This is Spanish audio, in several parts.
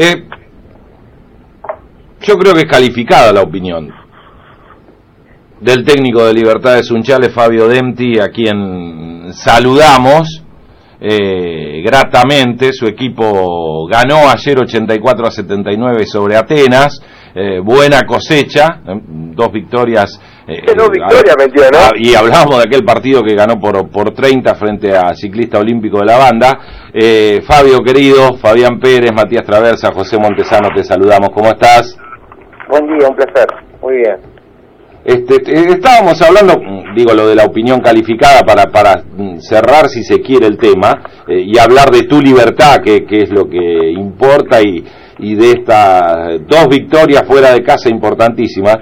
Eh, yo creo que es calificada la opinión del técnico de Libertad de Sunchales, Fabio Dempti, a quien saludamos eh, gratamente. Su equipo ganó ayer 84 a 79 sobre Atenas. Eh, buena cosecha, eh, dos victorias. dos victorias, ¿no? Ah, y hablábamos de aquel partido que ganó por, por 30 frente a Ciclista Olímpico de la Banda. Fabio querido, Fabián Pérez, Matías Traversa, José Montesano, te saludamos. ¿Cómo estás? Buen día, un placer. Muy bien. Este, estábamos hablando, digo, lo de la opinión calificada para, para cerrar, si se quiere, el tema eh, y hablar de tu libertad, que, que, es lo que importa, y, y de estas dos victorias fuera de casa importantísimas.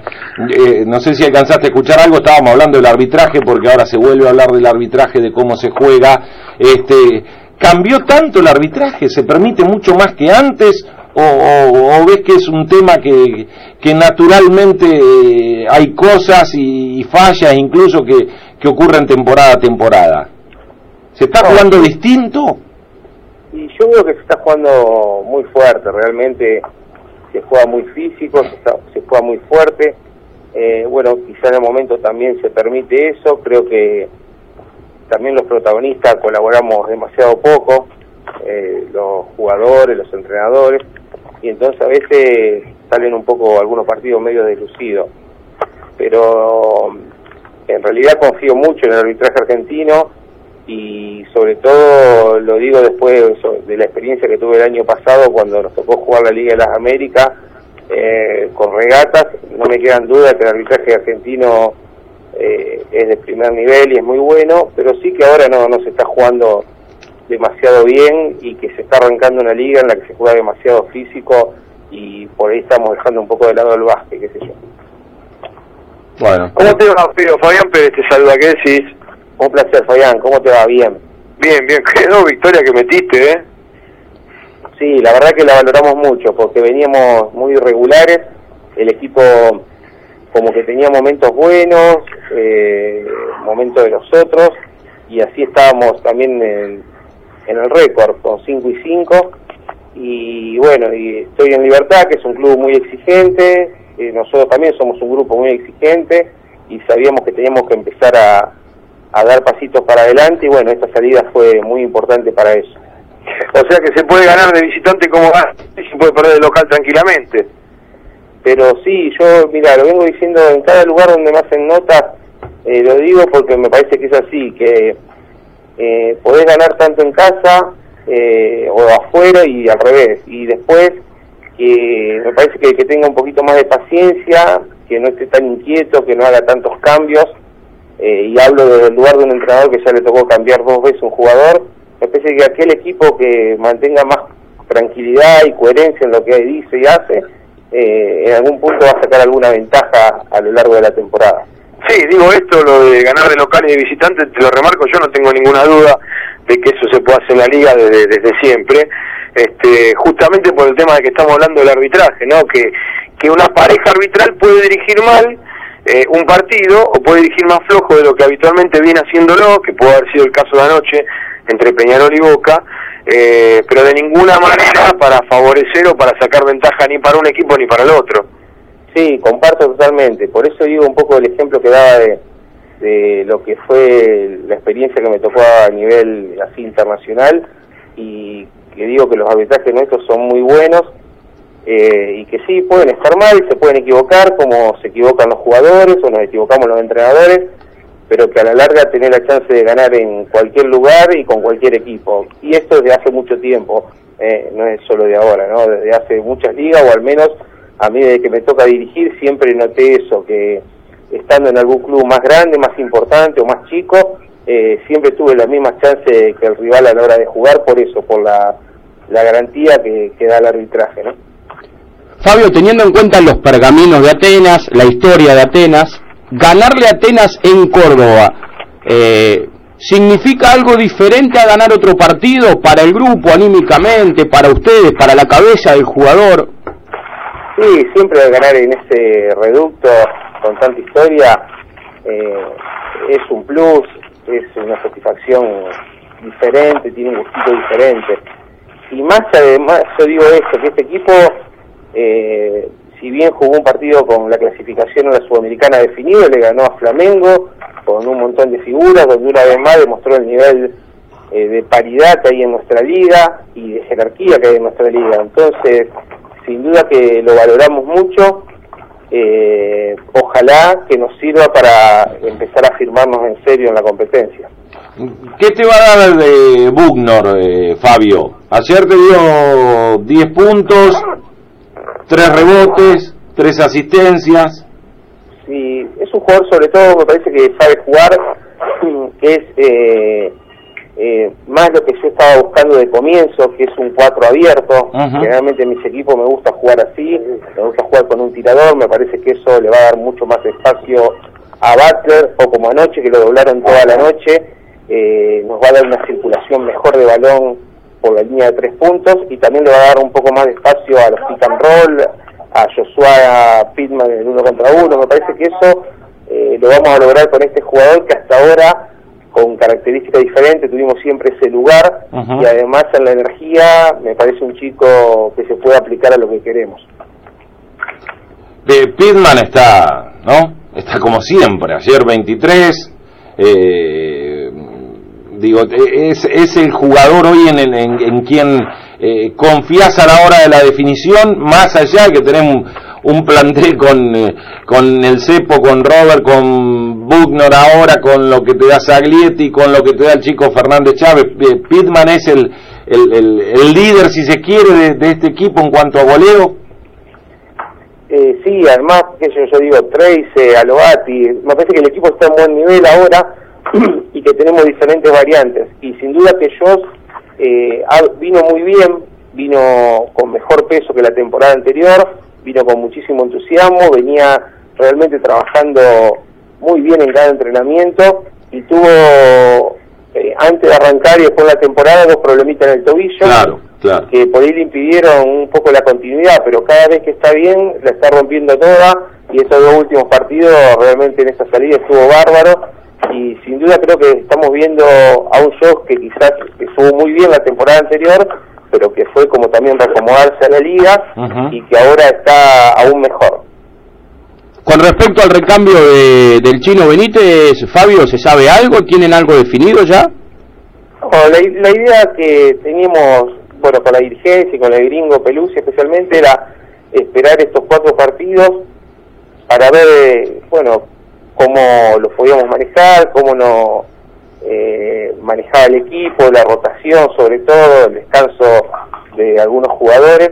Eh, no sé si alcanzaste a escuchar algo, estábamos hablando del arbitraje, porque ahora se vuelve a hablar del arbitraje, de cómo se juega. Este, ¿Cambió tanto el arbitraje? ¿Se permite mucho más que antes? O, ves que es un tema que, que naturalmente eh, hay cosas y, fallas incluso que, que ocurren temporada a temporada? ¿Se está jugando distinto? Y yo veo que se está jugando muy fuerte, realmente se juega muy físico, se, juega muy fuerte. Eh, bueno, quizá en el momento también se permite eso, creo que también los protagonistas colaboramos demasiado poco, eh, los jugadores, los entrenadores, y entonces a veces salen un poco algunos partidos medio deslucidos. Pero en realidad confío mucho en el arbitraje argentino y sobre todo lo digo después de la experiencia que tuve el año pasado cuando nos tocó jugar la Liga de las Américas eh, con regatas, no me quedan dudas que el arbitraje argentino eh, es de primer nivel y es muy bueno, pero sí que ahora no, no se está jugando demasiado bien y que se está arrancando una liga en la que se juega demasiado físico y por ahí estamos dejando un poco de lado el básquet, qué sé yo. Bueno. ¿Cómo te va, Fabián Pérez te saluda, ¿qué decís? Un placer, Fabián, ¿cómo te va? Bien. Bien, bien, quedó victoria que metiste, ¿eh? Sí, la verdad que la valoramos mucho porque veníamos muy irregulares, el equipo como que tenía momentos buenos, eh, momentos de los otros, y así estábamos también en, en el récord con 5 y 5 y bueno, y estoy en Libertad, que es un club muy exigente, eh, nosotros también somos un grupo muy exigente y sabíamos que teníamos que empezar a, a dar pasitos para adelante y bueno, esta salida fue muy importante para eso. O sea que se puede ganar de visitante como y se puede perder de local tranquilamente. Pero sí, yo, mira, lo vengo diciendo en cada lugar donde me hacen notas, eh, lo digo porque me parece que es así, que eh, podés ganar tanto en casa eh, o afuera y al revés. Y después, que me parece que, tenga un poquito más de paciencia, que no esté tan inquieto, que no haga tantos cambios. Eh, y hablo del lugar de un entrenador que ya le tocó cambiar dos veces un jugador. Me parece que aquel equipo que mantenga más tranquilidad y coherencia en lo que dice y hace, eh, en algún punto va a sacar alguna ventaja a lo largo de la temporada. Sí, digo esto, lo de ganar de local y de visitante, te lo remarco, yo no tengo ninguna duda de que eso se puede hacer en la liga desde, desde siempre, este, justamente por el tema de que estamos hablando del arbitraje, ¿no? Que, que una pareja arbitral puede dirigir mal eh, un partido o puede dirigir más flojo de lo que habitualmente viene haciéndolo, que puede haber sido el caso de anoche entre Peñarol y Boca, eh, pero de ninguna manera para favorecer o para sacar ventaja ni para un equipo ni para el otro. Sí, comparto totalmente. Por eso digo un poco el ejemplo que daba de, lo que fue la experiencia que me tocó a nivel así internacional y que digo que los arbitrajes nuestros son muy buenos eh, y que sí, pueden estar mal, se pueden equivocar como se equivocan los jugadores o nos equivocamos los entrenadores, pero que a la larga tener la chance de ganar en cualquier lugar y con cualquier equipo. Y esto desde hace mucho tiempo, eh, no es solo de ahora, ¿no? desde hace muchas ligas o al menos a mí desde que me toca dirigir siempre noté eso, que estando en algún club más grande, más importante o más chico, eh, siempre tuve la misma chance que el rival a la hora de jugar, por eso, por la, la garantía que, que da el arbitraje. ¿no? Fabio, teniendo en cuenta los pergaminos de Atenas, la historia de Atenas, ganarle a Atenas en Córdoba, eh, ¿significa algo diferente a ganar otro partido para el grupo, anímicamente, para ustedes, para la cabeza del jugador? Sí, siempre ganar en ese reducto con tanta historia eh, es un plus, es una satisfacción diferente, tiene un gustito diferente. y más además, yo digo esto, que este equipo, eh, si bien jugó un partido con la clasificación a la Sudamericana definido, le ganó a Flamengo con un montón de figuras, donde una vez más demostró el nivel eh, de paridad que hay en nuestra liga y de jerarquía que hay en nuestra liga. Entonces, sin duda que lo valoramos mucho. Eh, ojalá que nos sirva para empezar a firmarnos en serio en la competencia. ¿Qué te va a dar de Bugnor, eh, Fabio? Ayer te dio 10 puntos, 3 rebotes, 3 asistencias. Sí, es un jugador sobre todo, me parece que sabe jugar, que es eh, eh, más lo que yo estaba buscando de comienzo, que es un 4 abierto. Generalmente en mis equipos me gusta jugar así, me gusta jugar con un tirador, me parece que eso le va a dar mucho más espacio a Butler, o como anoche, que lo doblaron toda la noche, eh, nos va a dar una circulación mejor de balón por la línea de tres puntos y también le va a dar un poco más de espacio a los pick and roll, a Joshua Pittman en el uno contra uno. Me parece que eso eh, lo vamos a lograr con este jugador que hasta ahora con características diferentes, tuvimos siempre ese lugar y además en la energía me parece un chico que se puede aplicar a lo que queremos. De Pittman está, ¿no? Está como siempre, ayer 23, eh, digo, es, es el jugador hoy en, en, en quien eh, confías a la hora de la definición, más allá de que tenemos un plantel con, eh, con el Cepo, con Robert, con Buckner ahora, con lo que te da Saglietti, con lo que te da el chico Fernández Chávez. Eh, Pitman es el, el, el, líder, si se quiere, de, este equipo en cuanto a goleo. Eh, sí, además, que yo, yo digo, Trace, Aloati, me parece que el equipo está en buen nivel ahora y que tenemos diferentes variantes. Y sin duda que Joss eh, vino muy bien, vino con mejor peso que la temporada anterior, vino con muchísimo entusiasmo, venía realmente trabajando muy bien en cada entrenamiento y tuvo eh, antes de arrancar y después de la temporada dos problemitas en el tobillo que por ahí le impidieron un poco la continuidad, pero cada vez que está bien la está rompiendo toda y esos dos últimos partidos realmente en esa salida estuvo bárbaro y sin duda creo que estamos viendo a un show que quizás estuvo muy bien la temporada anterior pero que fue como también reacomodarse a la liga y que ahora está aún mejor. Con respecto al recambio de, del chino Benítez, Fabio, ¿se sabe algo? ¿Tienen algo definido ya? la, idea que teníamos, bueno, con la dirigencia y con el gringo Pelusi especialmente, era esperar estos cuatro partidos para ver, bueno, cómo los podíamos manejar, cómo no eh, manejaba el equipo, la rotación sobre todo, el descanso de algunos jugadores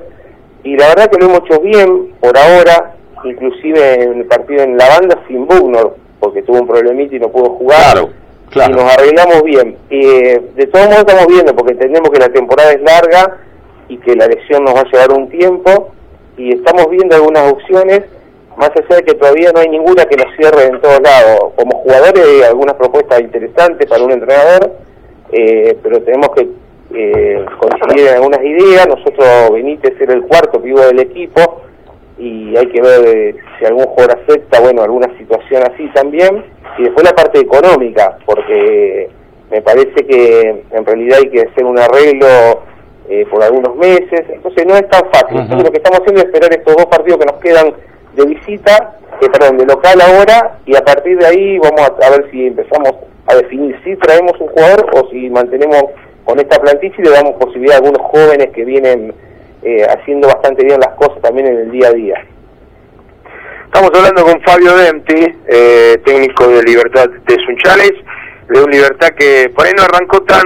y la verdad que lo hemos hecho bien por ahora, inclusive en el partido en la banda sin Bugnor, porque tuvo un problemita y no pudo jugar. Y nos arreglamos bien. Eh, de todos modos estamos viendo, porque entendemos que la temporada es larga y que la lesión nos va a llevar un tiempo y estamos viendo algunas opciones más allá de que todavía no hay ninguna que nos cierre en todos lados. Como jugadores hay algunas propuestas interesantes para un entrenador, eh, pero tenemos que eh, en algunas ideas. Nosotros Benítez era el cuarto vivo del equipo y hay que ver eh, si algún jugador acepta, bueno, alguna situación así también. Y después la parte económica, porque me parece que en realidad hay que hacer un arreglo eh, por algunos meses, entonces no es tan fácil. Lo que estamos haciendo es esperar estos dos partidos que nos quedan de visita, eh, perdón, de local ahora, y a partir de ahí vamos a, ver si empezamos a definir si traemos un jugador o si mantenemos con esta plantilla y le damos posibilidad a algunos jóvenes que vienen eh, haciendo bastante bien las cosas también en el día a día. Estamos hablando con Fabio Dempti, eh, técnico de Libertad de Sunchales, de un Libertad que por ahí no arrancó tan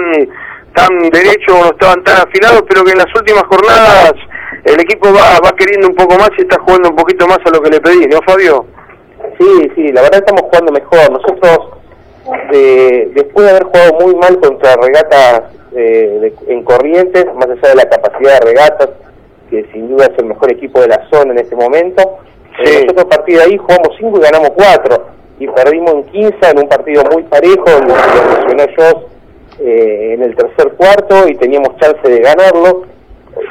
tan derecho, no estaban tan afilados, pero que en las últimas jornadas el equipo va, va queriendo un poco más y está jugando un poquito más a lo que le pedí, ¿no, Fabio? Sí, sí, la verdad estamos jugando mejor. Nosotros, después de haber jugado muy mal contra regatas eh, en Corrientes, más allá de la capacidad de regatas, que sin duda es el mejor equipo de la zona en este momento, eh, nosotros a partir de ahí jugamos 5 y ganamos 4, y perdimos en 15 en un partido muy parejo, donde lo mencioné yo eh, en el tercer cuarto y teníamos chance de ganarlo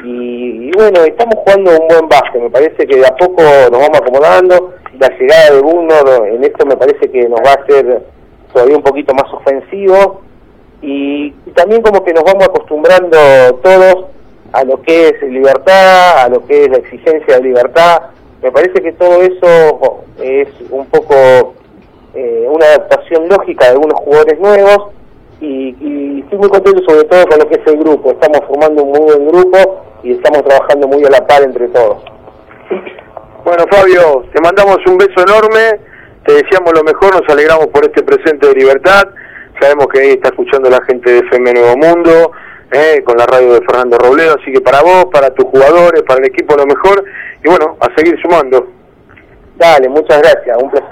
y, bueno, estamos jugando un buen básquet, me parece que de a poco nos vamos acomodando, la llegada de uno en esto me parece que nos va a hacer todavía un poquito más ofensivo. Y, también como que nos vamos acostumbrando todos a lo que es libertad, a lo que es la exigencia de libertad. Me parece que todo eso es un poco eh, una adaptación lógica de algunos jugadores nuevos y, y, estoy muy contento sobre todo con lo que es el grupo. Estamos formando un muy buen grupo y estamos trabajando muy a la par entre todos. Bueno, Fabio, te mandamos un beso enorme, te deseamos lo mejor, nos alegramos por este presente de libertad. Sabemos que ahí está escuchando la gente de FM Nuevo Mundo, eh, con la radio de Fernando Robledo, así que para vos, para tus jugadores, para el equipo lo mejor, y bueno, a seguir sumando. Dale, muchas gracias, un placer.